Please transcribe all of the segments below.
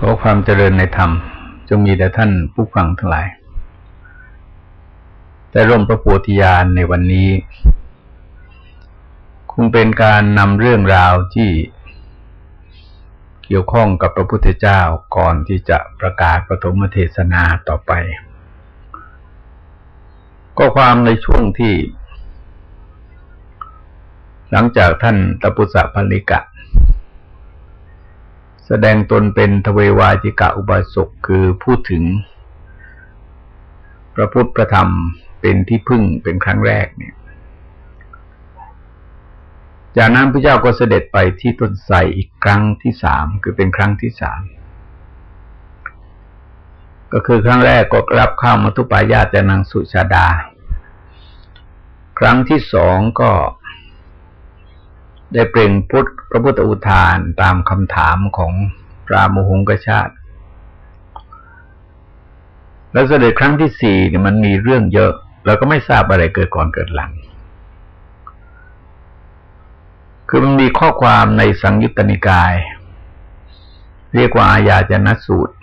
ขอความเจริญในธรรม จงมีแด่ท่านผู้ฟังทั้งหลาย แต่ร่มพระโพธิญาณในวันนี้ คงเป็นการนำเรื่องราวที่เกี่ยวข้องกับพระพุทธเจ้าก่อนที่จะประกาศปฐมเทศนาต่อไป ก็ความในช่วงที่ หลังจากท่านตปุสะพลิกะ แสดงตนเป็นทเววาจิกะอุบาสกคือพูดถึง พระพุทธพระธรรมเป็นที่พึ่งเป็นครั้งแรกเนี่ย จากนั้นพระเจ้าก็เสด็จไปที่ต้นไทรอีกครั้งที่สามคือเป็นครั้งที่สามก็คือครั้งแรกก็รับข้าวมัทุปายาตจานังสุชาดา ครั้งที่สองก็ ได้เปล่งพุทธพระพุทธอุทานตามคำถามของพระมุหงกชาติ แล้วเสด็จครั้งที่สี่เนี่ยมันมีเรื่องเยอะ แล้วก็ไม่ทราบอะไรเกิดก่อนเกิดหลัง คือมันมีข้อความในสังยุตตนิกาย เรียกว่าอาญาจนสูตร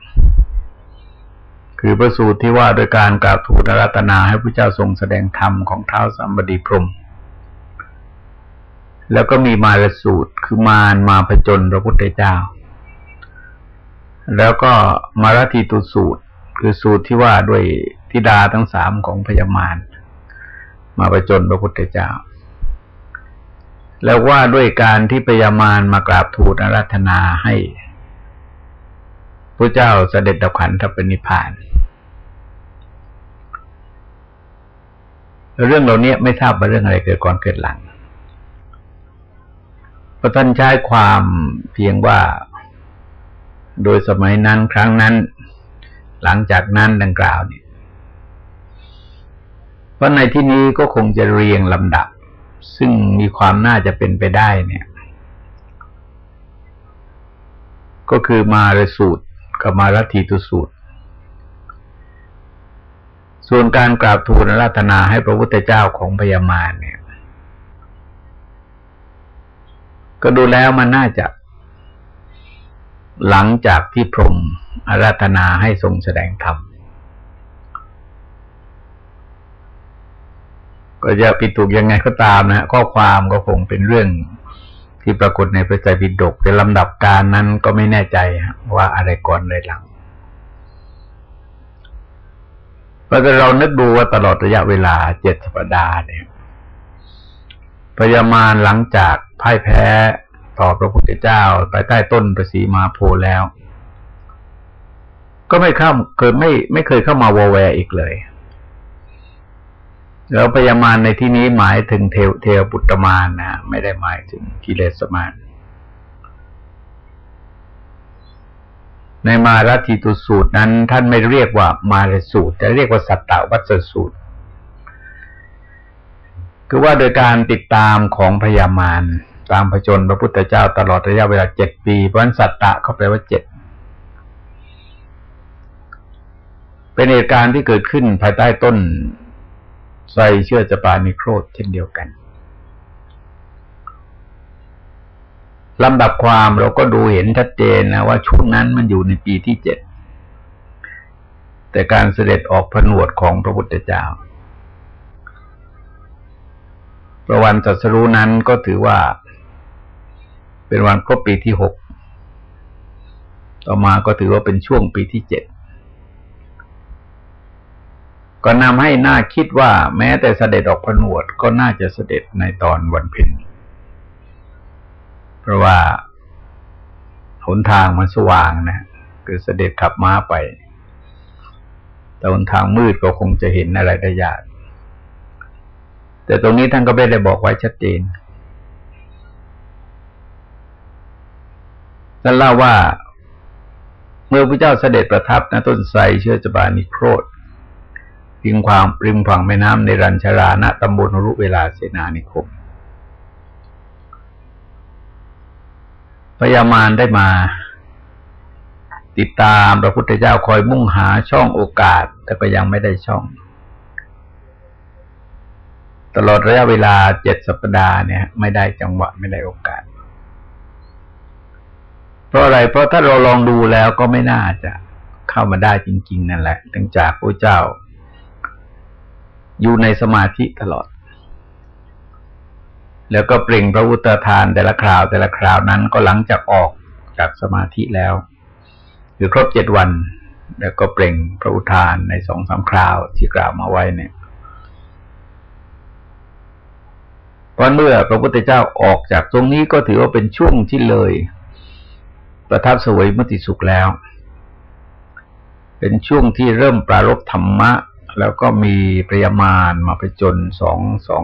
คือประสูตรที่ว่าโดยการกราบทูลรัตนาให้พระเจ้าทรงแสดงธรรมของเท้าสัมบดีพรม แล้วก็มีมารสูตรคือมารมาผจญพระพุทธเจ้า แล้วก็มารทีตุสูตร คือสูตรที่ว่าด้วยธิดาทั้งสามของพญามารมาผจญพระพุทธเจ้า แล้วว่าด้วยการที่พญามารมากราบทูลอารัธนาให้พระเจ้าเสด็จดับขันธปนิพาน เรื่องเหล่านี้ไม่ทราบว่าเรื่องอะไรเกิดก่อนเกิดหลัง พระท่านใช้ความเพียงว่า โดยสมัยนั้นครั้งนั้น หลังจากนั้นดังกล่าวเนี่ยเพราะในที่นี้ก็คงจะเรียงลำดับ ซึ่งมีความน่าจะเป็นไปได้เนี่ย ก็คือมารสูตรกับมารทีตุสูตร ส่วนการกราบทูลรัตนาให้พระพุทธเจ้าของพญามารเนี่ย ก็ดูแล้วมันน่าจะ หลังจากที่พรมอาราธนาให้ทรงแสดงธรรมก็จะผิดถูกยังไงก็ตามนะข้อความก็คงเป็นเรื่องที่ปรากฏในพระไตรปิฎกแต่ลำดับการนั้นก็ไม่แน่ใจว่าอะไรก่อนอะไรหลังเพราะเรานึกดูว่าตลอดระยะเวลาเจ็ดสัปดาห์เนี่ย พญามารหลังจากพ่ายแพ้ต่อพระพุทธเจ้าไปใต้ต้นประสีมาโพแล้ว ก็ไม่เข้าเคยไม่ไม่เคยเข้ามาวอแวอีกเลย แล้วพญามารในที่นี้หมายถึงเทวเทวปุตตมารนะไม่ได้หมายถึงกิเลสมารในมารติตุสูตรนั้น ท่านไม่เรียกว่ามารสูตร แต่เรียกว่าสัตตวัสสูตร คือว่าโดยการติดตามของพญามารตามพระชนพระพุทธเจ้าตลอดระยะเวลาเจ็ดปี เพราะนั้นสัตตะเขาแปลว่าเจ็ดเป็นเหตุการณ์ที่เกิดขึ้นภายใต้ต้นไทรเชื่อจะปานิโครธเช่นเดียวกันลำดับความเราก็ดูเห็นชัดเจนนะว่าช่วงนั้นมันอยู่ในปีที่เจ็ดแต่การเสด็จออกผนวดของพระพุทธเจ้า ประวันจัสรู้นั้นก็ถือว่า เป็นวันครบปีที่หกต่อมาก็ถือว่าเป็นช่วงปีที่เจ็ดก็นำให้หน่าคิดว่า แม้แต่เสด็จออกผนวดก็น่าจะเสด็จในตอนวันเพ็ญเพราะว่าหนทางมันสว่างนะคือเสด็จขับม้าไป แต่หนทางมืดก็คงจะเห็นอะไรได้ยาก แต่ตรงนี้ท่านก็ไม่ได้บอกไว้ชัดเจนท่านเล่าว่าเมื่อพระเจ้าเสด็จประทับณต้นไทรเชื่อจบานิโครธริมความริมฝั่งแม่น้ำในรัญชราณตำบลรุเวลาเสนานิคมพญามารได้มา ติดตามพระพุทธเจ้าคอยมุ่งหาช่องโอกาส แต่ก็ยังไม่ได้ช่อง ตลอดระยะเวลาเจ็ดสัปดาห์เนี่ย ไม่ได้จังหวะไม่ได้โอกาส เพราะอะไรเพราะถ้าเราลองดูแล้วก็ไม่น่าจะเข้ามาได้จริง ๆ นั่นแหละเนื่องจากพระเจ้า อยู่ในสมาธิตลอด แล้วก็เปล่งพระอุตทานแต่ละคราว แต่ละคราวนั้นก็หลังจากออกจากสมาธิแล้วคือครบเจ็ดวัน แล้วก็เปล่งพระอุทานในสองสามคราวที่กล่าวมาไว้เนี่ย เพราะเมื่อพระพุทธเจ้าออกจากตรงนี้ก็ถือว่าเป็นช่วงที่เลย ประทับสวยมติสุขแล้ว เป็นช่วงที่เริ่มปรารบธรรมะ แล้วก็มีประยมานมาไปจนสองสอง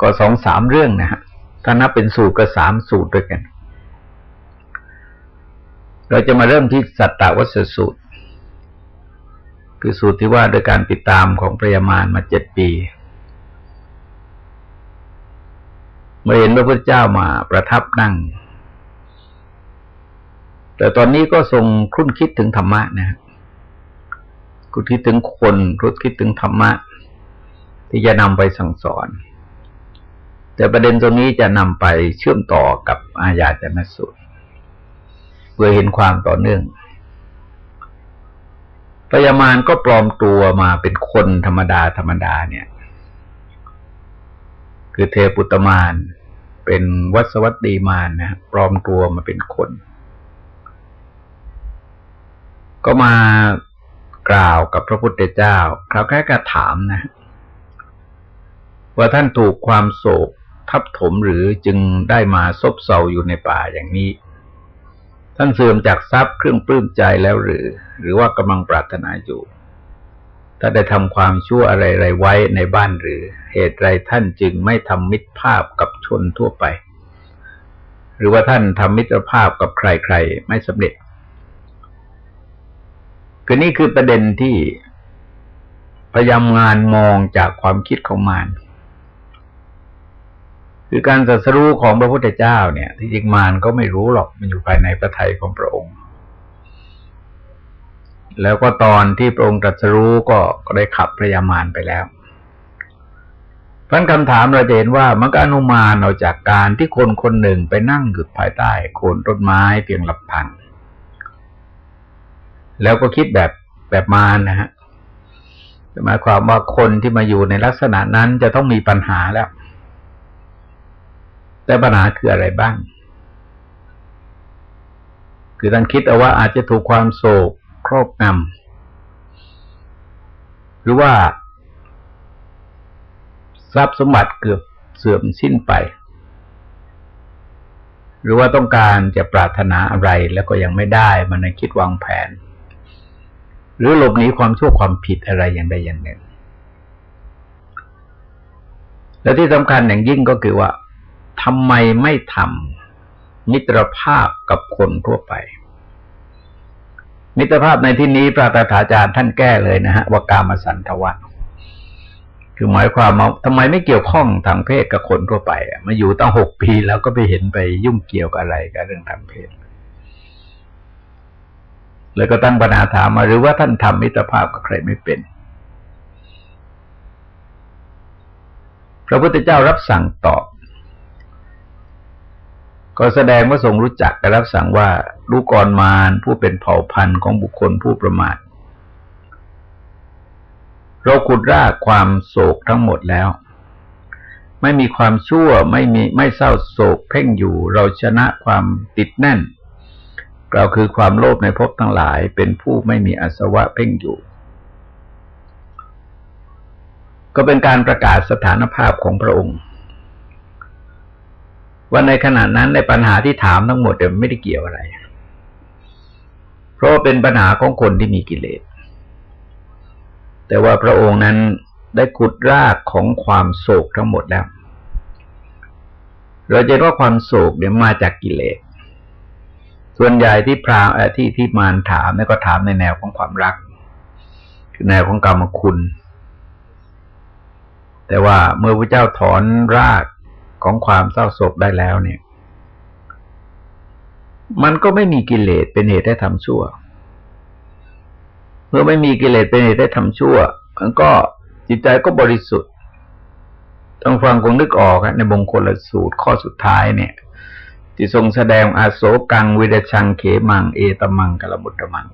ก็สองสามเรื่องนะฮะถ้านับเป็นสูตรก็สามสูตรด้วยกัน เราจะมาเริ่มที่สัตตวัสสูตร คือสูตรที่ว่าโดยการติดตามของพระยมานมาเจ็ดปี เมื่อเห็นพระพุทธเจ้ามาประทับนั่ง แต่ตอนนี้ก็ทรงคุ้นคิดถึงธรรมะนะคุ้นคิดถึงคนคุ้คิดถึงธรรมะ ที่จะนำไปสั่งสอน แต่ประเด็นตรงนี้จะนำไปเชื่อมต่อกับอาญาจนสูตรเพื่อเห็นความต่อเนื่องพยามารก็ปลอมตัวมาเป็นคนธรรมดาธรรมดาเนี่ย คือเทปุตมานเป็นวัสวัตดีมานนะปลอมตัวมาเป็นคน ก็มากล่าวกับพระพุทธเจ้าคราวแค่กระถามนะ ว่าท่านถูกความโศกทับถมหรือจึงได้มาซบเซาอยู่ในป่าอย่างนี้ ท่านเสื่อมจากทรัพย์เครื่องปลื้มใจแล้วหรือ หรือว่ากำลังปรารถนาอยู่ ถ้าได้ทำความชั่วอะไรๆไว้ในบ้านหรือ เหตุไรท่านจึงไม่ทำมิตรภาพกับชนทั่วไป หรือว่าท่านทำมิตรภาพกับใครๆ ไม่สำเร็จคือนี่คือประเด็นที่พยายามงานมองจากความคิดของมารคือการสัสรู้ของพระพุทธเจ้าเนี่ย ที่จริงมารก็ไม่รู้หรอกมันอยู่ภายในพระทัยของพระองค์ แล้วก็ตอนที่พระองค์ตรัสรู้ก็ได้ขับพระยามารไปแล้วพันคำถามเราจะเห็นว่ามันก็อนุมานเอาจากการที่คนคนหนึ่งไปนั่งหยุดภายใต้โคนต้นไม้เพียงลำพัง แล้วก็คิดแบบแบบมารนะฮะหมายความว่าคนที่มาอยู่ในลักษณะนั้นจะต้องมีปัญหาแล้ว แต่ปัญหาคืออะไรบ้าง คือท่านคิดเอาว่าอาจจะถูกความโศก ครอบงำหรือว่าทรัพย์สมบัติเกือบเสื่อมสิ้นไป หรือว่าต้องการจะปรารถนาอะไรแล้วก็ยังไม่ได้มันคิดวางแผน หรือหลบหนีความชั่วความผิดอะไรอย่างใดอย่างหนึ่ง และที่สำคัญอย่างยิ่งก็คือว่าทำไมไม่ทำมิตรภาพกับคนทั่วไป มิตรภาพในที่นี้พระตถาจารย์ท่านแก้เลยนะฮะว่ากามสันทวะคือหมายความว่าทำไมไม่เกี่ยวข้องทางเพศกับคนทั่วไปมาอยู่ตั้งหกปีแล้วก็ไปเห็นไปยุ่งเกี่ยวกับอะไรกับเรื่องทางเพศเลยก็ตั้งปัญหาถามมาหรือว่าท่านทำมิตรภาพกับใครไม่เป็น พระพุทธเจ้ารับสั่งตอบ ก็แสดงว่าทรงรู้จักและรับสั่งว่าดูกรมารผู้เป็นเผ่าพันธุ์ของบุคคลผู้ประมาทเราขุดรากความโศกทั้งหมดแล้ว ไม่มีความชั่วไม่มีไม่เศร้าโศกเพ่งอยู่ เราชนะความติดแน่น เราคือความโลภในภพทั้งหลาย เป็นผู้ไม่มีอาสวะเพ่งอยู่ ก็เป็นการประกาศสถานภาพของพระองค์ ว่าในขณะนั้นในปัญหาที่ถามทั้งหมดเดี๋ยวไม่ได้เกี่ยวอะไร เพราะเป็นปัญหาของคนที่มีกิเลส แต่ว่าพระองค์นั้นได้ขุดรากของความโศกทั้งหมดแล้ว เราจะว่าความโศกเนี่ยมาจากกิเลส ส่วนใหญ่ที่พราที่ที่มารถามนี่ก็ถามในแนวของความรัก คือแนวของกรรมคุณ แต่ว่าเมื่อพระเจ้าถอนราก ของความเศร้าโศกได้แล้วเนี่ย มันก็ไม่มีกิเลสเป็นเหตุให้ทำชั่ว เมื่อไม่มีกิเลสเป็นเหตุให้ทำชั่ว มันก็จิตใจก็บริสุทธิ์ต้องฟังคงนึกออกในบงคลสูตรข้อสุดท้ายเนี่ยจที่ทรงแสดงอาโศกังวิดชังเขมังเอตมังกลมุตตมัง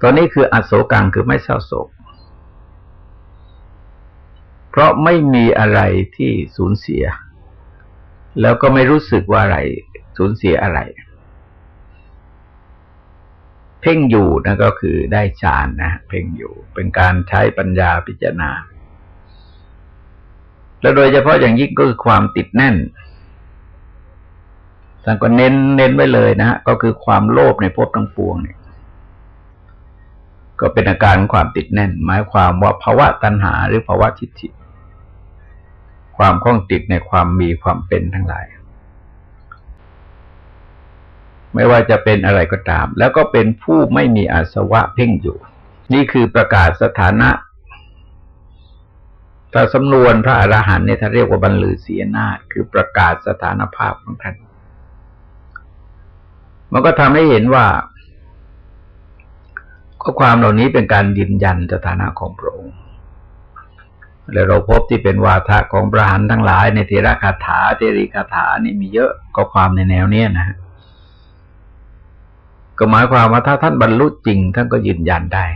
ตัวนี้คืออาโศกังคือไม่เศร้าโศก ราะไม่มีอะไรที่สูญเสีย แล้วก็ไม่รู้สึกว่าอะไรสูญเสียอะไร เพ่งอยู่นั่นก็คือได้ฌานนะเพ่งอยู่เป็นการใช้ปัญญาพิจารณา แล้วโดยเฉพาะอย่างยิ่งก็คือความติดแน่นท่านก็เน้นเน้นไว้เลยนะฮะก็คือความโลภในภพทั้งปวงเนี่ย ก็เป็นอาการของความติดแน่น หมายความว่าภาวะตัณหาหรือภาวะทิฏฐิ ความคล้องติดในความมีความเป็นทั้งหลาย ไม่ว่าจะเป็นอะไรก็ตาม แล้วก็เป็นผู้ไม่มีอาสวะเพ่งอยู่ นี่คือประกาศสถานะแต่สำนวนพระอรหันต์เนี่ยถ้าเรียกว่าบรรลือเสียนาฏคือประกาศสถานภาพของท่าน มันก็ทำให้เห็นว่าข้อความเหล่านี้เป็นการยืนยันสถานะของพระองค์ แล้วเราพบที่เป็นวาทะของพระหันทั้งหลาย ในเทระคาถาเทริคาถานี่มีเยอะก็ความในแนวเนี้ยนะก็หมายความว่าถ้าท่านบรรลุจริง ท่านก็ยืนยันได้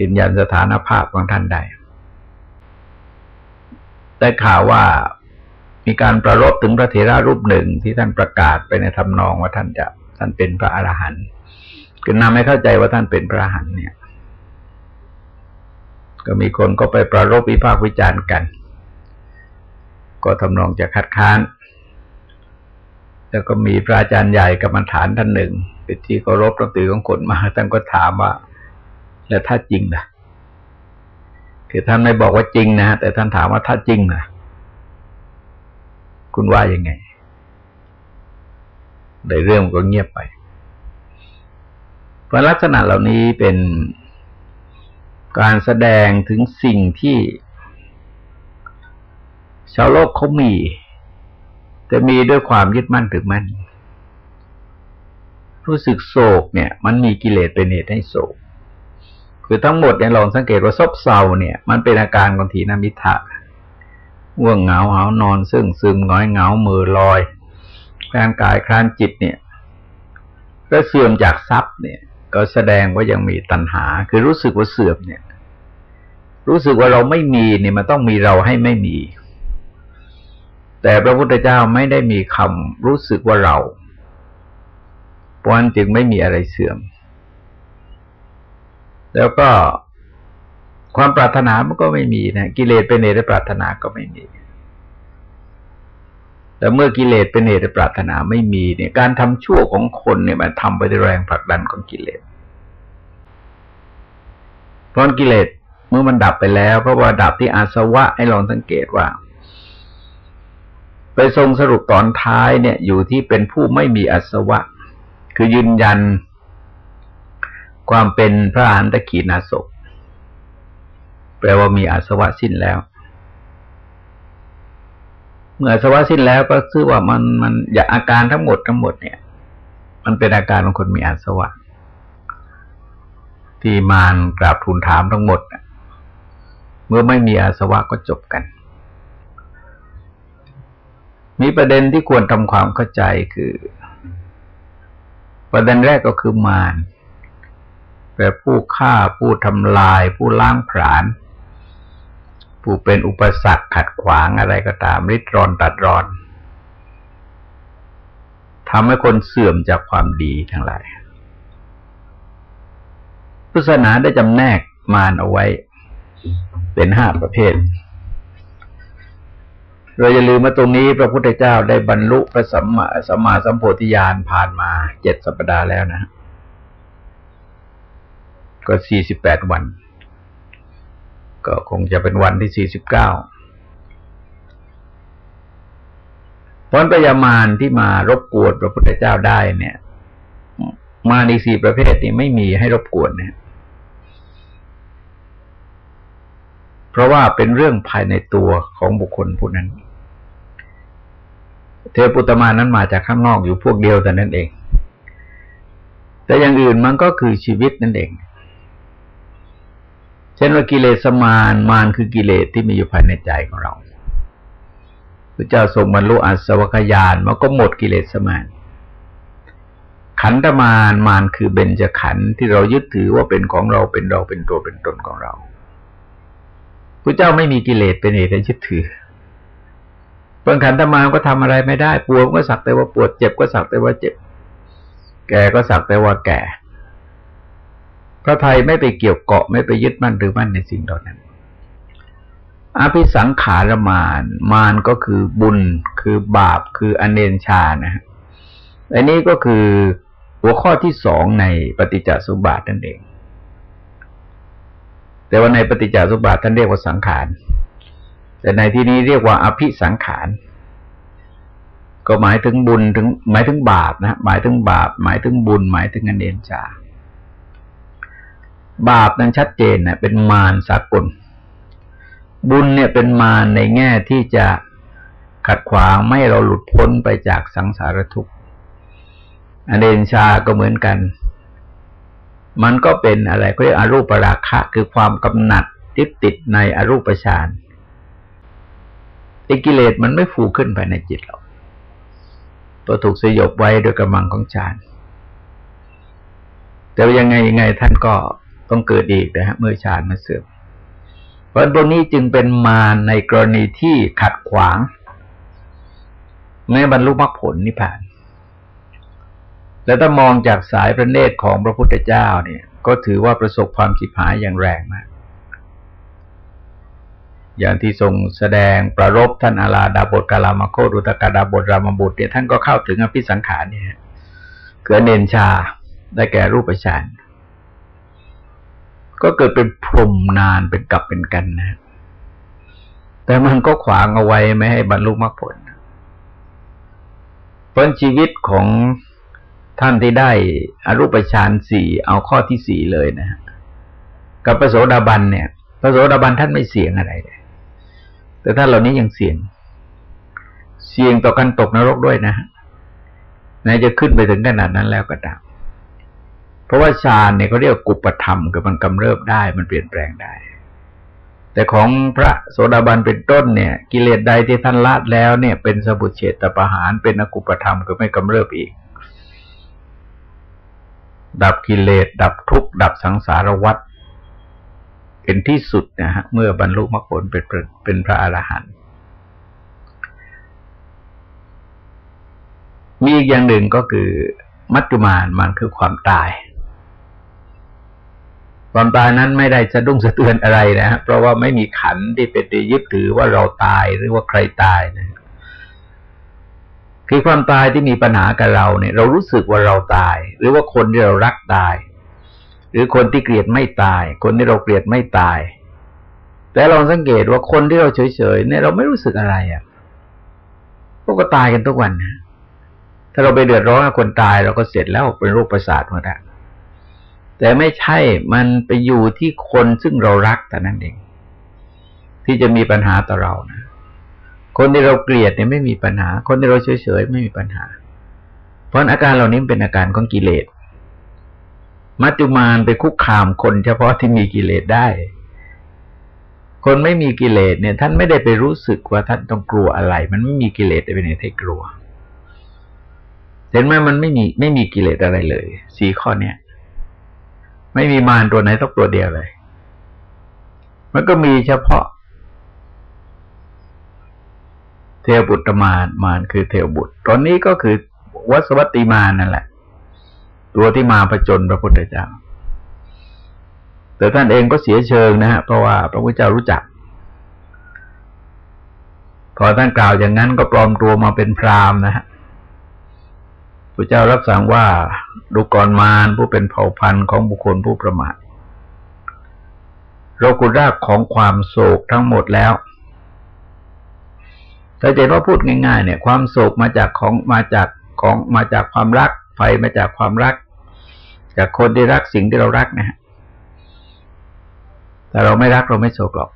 ยืนยันสถานภาพของท่านได้ได้ข่าวว่ามีการประลบถึงพระเถระรูปหนึ่งที่ท่านประกาศไปในทำนองว่าท่านจะท่านเป็นพระอรหันต์คือนำให้เข้าใจว่าท่านเป็นพระอรหันต์เนี่ย ก็มีคนก็ไปประลบวิพากษ์วิจารณ์กัน ก็ทำนองจะคัดค้าน แล้วก็มีพระอาจารย์ใหญ่กรรมฐานท่านหนึ่งเป็นที่เคารพตั้งตือของคนมาท่านก็ถามว่า แล้วถ้าจริงนะคือท่านไม่บอกว่าจริงนะแต่ท่านถามว่าถ้าจริงนะคุณว่ายังไงในเรื่องก็เงียบไปเพราะลักษณะเหล่านี้เป็น การแสดงถึงสิ่งที่ชาวโลกเขามี แต่มีด้วยความยึดมั่นถือมั่น รู้สึกโศกเนี่ย มันมีกิเลสเป็นเหตุให้โศก คือทั้งหมดเนี่ยลองสังเกตว่าซบเซาเนี่ย มันเป็นอาการของทีนามิทะว่วงเหงาหานอน ซึ่งซึมง้อยเหงามือลอยแคลนกายคลานจิตเนี่ยก็เสื่อมจากทรัพย์เนี่ย ก็แสดงว่ายังมีตัณหา คือรู้สึกว่าเสื่อมเนี่ย รู้สึกว่าเราไม่มีเนี่ยมันต้องมีเราให้ไม่มี แต่พระพุทธเจ้าไม่ได้มีคำรู้สึกว่าเราเพราะนั้นจึงไม่มีอะไรเสื่อม แล้วก็ความปรารถนามันก็ไม่มีนะกิเลสเป็นเหตุปรารถนาก็ไม่มีแต่เมื่อกิเลสเป็นเหตุปรารถนาไม่มีเนี่ยการทำชั่วของคนเนี่ยมันทำไปด้วยแรงผลักดันของกิเลสเพราะกิเลส เมื่อมันดับไปแล้ว เพราะว่าดับที่อาสวะให้ลองสังเกตว่า ไปทรงสรุปตอนท้ายเนี่ย อยู่ที่เป็นผู้ไม่มีอาสวะ คือยืนยัน ความเป็นพระอรหันตขีนาศแปลว่ามีอาสวะสิ้นแล้ว เมื่ออาสวะสิ้นแล้วก็คือว่ามันมันอย่าอาการทั้งหมดทั้งหมดเนี่ย มันเป็นอาการของคนมีอาสวะที่มารกราบทูลถามทั้งหมด เมื่อไม่มีอาสวะก็จบกัน มีประเด็นที่ควรทำความเข้าใจคือ ประเด็นแรกก็คือมารแปลผู้ฆ่าผู้ทำลาย ผู้ล้างผลาญผู้เป็นอุปสรรคขัดขวางอะไรก็ตาม ริดรอนตัดรอนทำให้คนเสื่อมจากความดีทั้งหลายพุทธศาสนาได้จำแนกมารเอาไว้ เป็นห้าประเภท เราอย่าลืมมาตรงนี้พระพุทธเจ้าได้บรรลุพระสัมมาสัมมาสัมโพธิญาณผ่านมาเจ็ดสัปดาห์แล้วนะ ก็สี่สิบแปดวัน ก็คงจะเป็นวันที่สี่สิบเก้าผลประยามารที่มารบกวนพระพุทธเจ้าได้เนี่ย มาในสี่ประเภทนี้ไม่มีให้รบกวนเนี่ย เพ ราะว่าเป็นเรื่องภายในตัวของบุคคลผู้นั้น เทปุตมานั้นมาจากข้างนอกอยู่พวกเดียวแต่นั้นเอง แต่อย่างอื่นมันก็คือชีวิตนั่นเอง เช่นว่ากิเลสมารมารคือกิเลสที่มีอยู่ภายในใจของเราพระเจ้าทรงบรรลุอัศวกยานมันก็หมดกิเลสมาน ขันธมารมารคือเบญจขันธ์ที่เรายึดถือว่าเป็นของเราเป็นเราเป็นตัวเป็นตนของเรา พระเจ้าไม่มีกิเลสเป็นเหตุให้ยึดถือเพิ่งขันธมารก็ทำอะไรไม่ได้ ปวดก็สักแต่ว่าปวด เจ็บก็สักแต่ว่าเจ็บ แก่ก็สักแต่ว่าแก่ พระไทยไม่ไปเกี่ยวเกาะไม่ไปยึดมั่นหรือมั่นในสิ่งเหล่านั้น อภิสังขารมานมานก็คือบุญ คือบาป คืออเนนชานะฮะอันนี้ก็คือหัวข้อที่สองในปฏิจจสุบาทนั่นเอง แต่ว่าในปฏิจจสุบาทท่านเรียกว่าสังขาร แต่ในที่นี้เรียกว่าอภิสังขาร ก็หมายถึงบุญถึง หมายถึงบาปนะหมายถึงบาป หมายถึงบุญ หมายถึงอเนนชาบาปนั้นชัดเจนนะเป็นมารสากล บุญเนี่ยเป็นมารในแง่ที่จะขัดขวางไม่ให้เราหลุดพ้นไปจากสังสารทุกข์อเนนชาก็เหมือนกัน มันก็เป็นอะไรก็เรียกอรูปราคะ คือความกำหนัดติดติดในอรูปฌานไอ้กิเลสมันไม่ฟูขึ้นไปในจิตเราตัวถูกสยบไว้โดยกำลังของฌานแต่ยังไงยังไงท่านก็ต้องเกิดอีกนะฮะเมื่อฌานมาเสื่อมเพราะตรงนี้จึงเป็นมาในกรณีที่ขัดขวางในบรรลุมรรคผลนิพพาน แล้วถ้ามองจากสายพระเนตรของพระพุทธเจ้าเนี่ย ก็ถือว่าประสบความจิบหายอย่างแรงมาก อย่างที่ทรงแสดงประรบท่านอาลาดาบทกาลามโครุตกาดาบทรามบุตรเนี่ยท่านก็เข้าถึงอภิสังขารเนี่ยเกิดเนนชาได้แก่รูปฌานก็เกิดเป็นพรมนานเป็นกลับเป็นกันนะแต่มันก็ขวางเอาไว้ไม่ให้บรรลุมรรคผลเพราะชีวิตของ ท่านที่ได้อรูปฌานสี่เอาข้อที่สี่เลยนะกับพระโสดาบันเนี่ยพระโสดาบันท่านไม่เสี่ยงอะไรเลยแต่ท่านเหล่านี้ยังเสี่ยง เสี่ยงต่อการตกนรกด้วยนะฮะแม้จะขึ้นไปถึงขนาดนั้นแล้วก็ตามเพราะว่าฌานเนี่ยเขาเรียกกุปธรรมคือมันกำเริบได้มันเปลี่ยนแปลงได้ แต่ของพระโสดาบันเป็นต้นเนี่ย กิเลสใดที่ท่านละแล้วเนี่ย เป็นสบุเฉตประหารเป็นอกุปธรรมคือไม่กำเริบอีก ดับกิเลส ดับทุกข์ดับสังสารวัฏเป็นที่สุดนะฮะเมื่อบรรลุมรรคผลเป็นเป็นพระอรหันต์มีอีกอย่างหนึ่งก็คือ มัจจุมานมันคือความตาย ความตายนั้นไม่ได้สะดุ้งสะเทือนอะไรนะฮะเพราะว่าไม่มีขันที่เป็นยึดถือว่าเราตายหรือว่าใครตายนะ คือความตายที่มีปัญหากับเราเนี่ย เรารู้สึกว่าเราตาย หรือว่าคนที่เรารักตาย หรือคนที่เกลียดไม่ตาย คนที่เราเกลียดไม่ตาย แต่เราสังเกตว่าคนที่เราเฉยๆเนี่ยเราไม่รู้สึกอะไรอะพวกก็ตายกันทุกวันนะถ้าเราไปเดือดร้อนกับคนตายเราก็เสร็จแล้วเป็นโรคประสาทหมดแล้วแต่ไม่ใช่มันไปอยู่ที่คนซึ่งเรารักแต่นั่นเองที่จะมีปัญหาต่อเรานะ คนที่เราเกลียดเนี่ยไม่มีปัญหา คนที่เราเฉยๆไม่มีปัญหา เพราะอาการเหล่านี้เป็นอาการของกิเลส มัจจุมานไปคุกคามคนเฉพาะที่มีกิเลสได้ คนไม่มีกิเลสเนี่ย ท่านไม่ได้ไปรู้สึกว่าท่านต้องกลัวอะไร มันไม่มีกิเลสเป็นเหตุให้กลัว เห็นไหมมันไม่มีไม่มีกิเลสอะไรเลยสี่ข้อเนี้ยไม่มีมารตัวไหนสักตัวเดียวเลย มันก็มีเฉพาะ เทวบุตรมารมารคือเทวบุตร ตอนนี้ก็คือวัสวัติมารนั่นแหละ ตัวที่มาผจญพระพุทธเจ้า แต่ท่านเองก็เสียเชิงนะฮะเพราะว่าพระพุทธเจ้ารู้จัก พอท่านกล่าวอย่างนั้นก็ปลอมตัวมาเป็นพราหมณ์นะฮะพระเจ้ารับสั่งว่าดูกรมารผู้เป็นเผ่าพันธุ์ของบุคคลผู้ประมาทเรากุรากของความโศกทั้งหมดแล้ว ถ้าเจนว่าพูดง่ายๆ เนี่ย ความโศกมาจากของมาจากของมาจากความรัก ไฟมาจากความรัก จากคนที่รักสิ่งที่เรารักนะฮะแต่เราไม่รักเราไม่โศกหรอก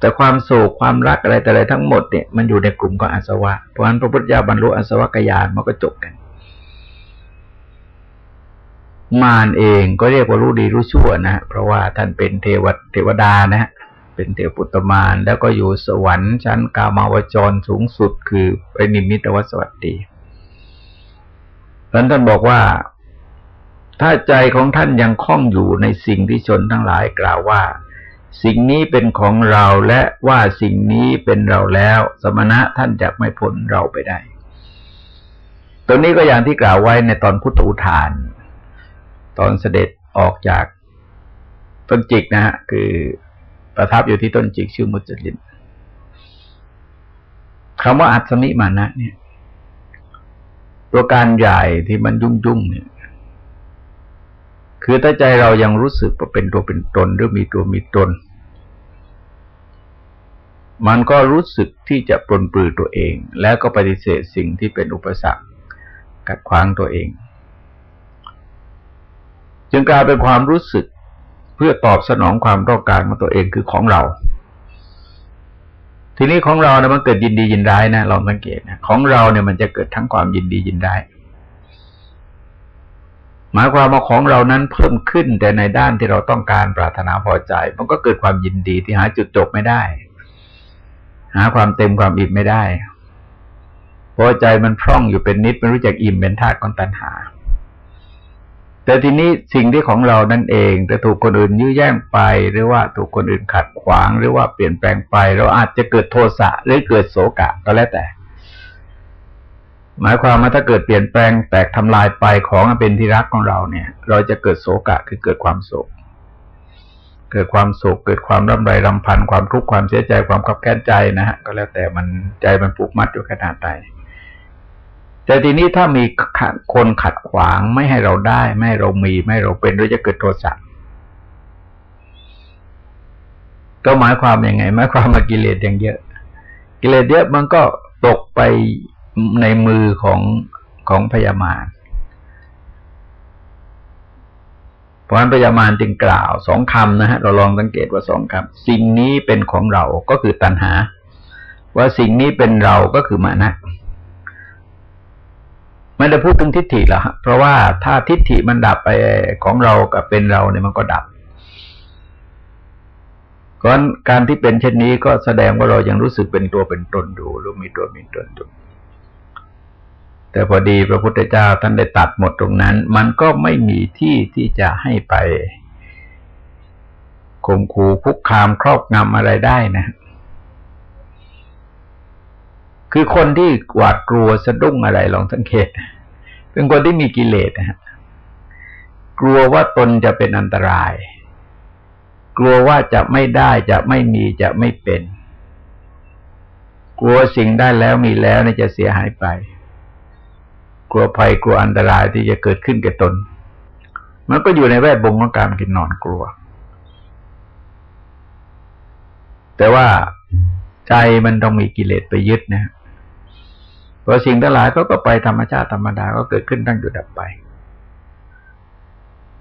แต่ความโศกความรักอะไรแต่อะไรทั้งหมดเนี่ยมันอยู่ในกลุ่มของอาสวะ เพราะฉะนั้นพระพุทธเจ้าบรรลุอาสวะกยานมันก็จบกัน มารเองก็เรียกว่ารู้ดีรู้ชั่วนะเพราะว่าท่านเป็นเทวเทวดานะฮะ เป็นเทวปุตตมาน แล้วก็อยู่สวรรค์ชั้นกามาวจรสูงสุดคือไปนิมิตวสวัสดีท่านท่านบอกว่า ถ้าใจของท่านยังคล้องอยู่ในสิ่งที่ชนทั้งหลายกล่าวว่า สิ่งนี้เป็นของเราและว่าสิ่งนี้เป็นเราแล้ว สมณะท่านจะไม่พ้นเราไปได้ตรงนี้ก็อย่างที่กล่าวไว้ในตอนพุทธอุทาน ตอนเสด็จออกจากต้นจิกนะฮะคือ ประทับอยู่ที่ต้นจิกชื่อมุจลินคำว่าอัศมิมานะเนี่ย ตัวการใหญ่ที่มันยุ่งยุ่งเนี่ย คือถ้าใจเรายังรู้สึกว่าเป็นตัวเป็นตนหรือมีตัวมีตน มันก็รู้สึกที่จะปลนปลือตัวเอง แล้วก็ปฏิเสธสิ่งที่เป็นอุปสรรคกัดขวางตัวเอง จึงกลายเป็นความรู้สึก เพื่อตอบสนองความต้องการของตัวเองคือของเรา ทีนี้ของเราเนี่ยมันเกิดยินดียินร้ายนะลองสังเกตนะของเราเนี่ยมันจะเกิดทั้งความยินดียินร้ายหมายความว่าของเรานั้นเพิ่มขึ้นแต่ในด้านที่เราต้องการปรารถนาพอใจ มันก็เกิดความยินดีที่หาจุดจบไม่ได้ หาความเต็มความอิ่มไม่ได้พราะใจมันพร่องอยู่เป็นนิดไม่รู้จักอิ่มเป็นธาตุของตัณหา แต่ทีนี้สิ่งที่ของเรานั่นเองจะถูกคนอื่นยื้อแย่งไป หรือว่าถูกคนอื่นขัดขวาง หรือว่าเปลี่ยนแปลงไป เราอาจจะเกิดโทสะหรือเกิดโศกะก็แล้วแต่ หมายความว่าถ้าเกิดเปลี่ยนแปลงแตกทำลายไปของเป็นที่รักของเราเนี่ย เราจะเกิดโศกะคือเกิดความโศก เกิดความโศกเกิดความร่ำไรรำพันความทุกข์ความเสียใจความขับแค้นใจนะฮะก็แล้วแต่มันใจมันผูกมัดอยู่ขนาดใด แต่ทีนี้ถ้ามีคนขัดขวางไม่ให้เราได้ ไม่ให้เรามี ไม่ให้เราเป็นเราจะเกิดโทสะก็หมายความยังไงหมายความมากิเลสอย่างเยอะ กิเลสเยอะมันก็ตกไปในมือของของพยามารเพราะนั้นพยามารจึงกล่าวสองคำนะฮะเราลองสังเกตว่าสองคำสิ่งนี้เป็นของเราก็คือตัณหา ว่าสิ่งนี้เป็นเราก็คือมานะ ไม่ได้พูดถึงทิฏฐิแล้วเพราะว่าถ้าทิฏฐิมันดับไปของเรากับเป็นเราเนี่ยมันก็ดับก่อนการที่เป็นเช่นนี้ก็แสดงว่าเรายังรู้สึกเป็นตัวเป็นตนอยู่หรือมีตัวมีตนอยู่แต่พอดีพระพุทธเจ้าท่านได้ตัดหมดตรงนั้น มันก็ไม่มีที่ที่จะให้ไปข่มขู่คุกคามครอบงำอะไรได้นะ คือคนที่หวาดกลัวสะดุ้งอะไรลองสังเกต เป็นคนที่มีกิเลสนะฮะกลัวว่าตนจะเป็นอันตราย กลัวว่าจะไม่ได้จะไม่มีจะไม่เป็น กลัวสิ่งได้แล้วมีแล้วนี่จะเสียหายไป กลัวภัยกลัวอันตรายที่จะเกิดขึ้นแก่ตน มันก็อยู่ในแวดวงของการกินนอนกลัว แต่ว่าใจมันต้องมีกิเลสไปยึดนะเพราะสิ่งทั้งหลายก็ก็ไปธรรมชาติธรรมดาก็เกิดขึ้นตั้งอยู่ดับไป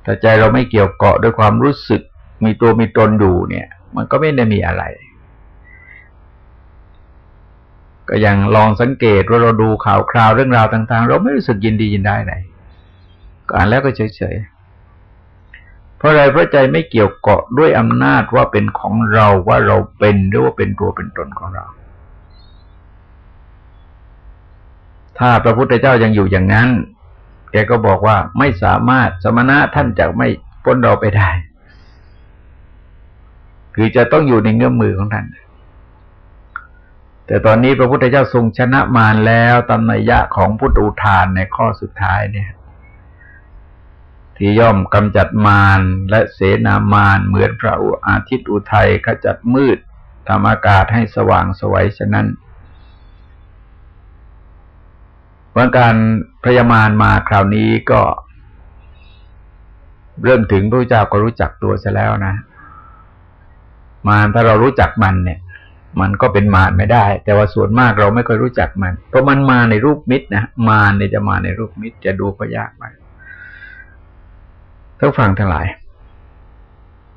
แต่ใจเราไม่เกี่ยวเกาะด้วยความรู้สึก มีตัวมีตนอยู่เนี่ย มันก็ไม่ได้มีอะไร ก็ยังลองสังเกตว่าเราดูข่าวคราวเรื่องราวต่าง ๆ เราไม่รู้สึกยินดียินได้ไหนก็อ่านแล้วก็เฉยๆ เพราะอะไรเพราะใจไม่เกี่ยวเกาะด้วยอำนาจว่าเป็นของเราว่าเราเป็นหรือว่าเป็นตัวเป็นตนของเรา ถ้าพระพุทธเจ้ายังอยู่อย่างนั้น แกก็บอกว่าไม่สามารถสมณะท่านจะไม่พ้นเราไปได้ คือจะต้องอยู่ในเงื้อมมือของท่าน แต่ตอนนี้พระพุทธเจ้าทรงชนะมารแล้วตำนัยยะของพุทธอุทานในข้อสุดท้ายเนี่ย ที่ย่อมกำจัดมารและเสนามารเหมือนพระอาทิตย์อุทัยขจัดมืดทำอากาศให้สว่างสวัยฉะนั้น วันการพยามารมาคราวนี้ก็ เริ่มถึงพระเจ้าก็รู้จักตัวซะแล้วนะ มารถ้าเรารู้จักมันเนี่ย มันก็เป็นมารไม่ได้ แต่ว่าส่วนมากเราไม่ค่อยรู้จักมัน เพราะมันมาในรูปมิตรนะมารเนี่ยจะมาในรูปมิตรจะดูก็ยากไปทั้งฟังทั้งหลาย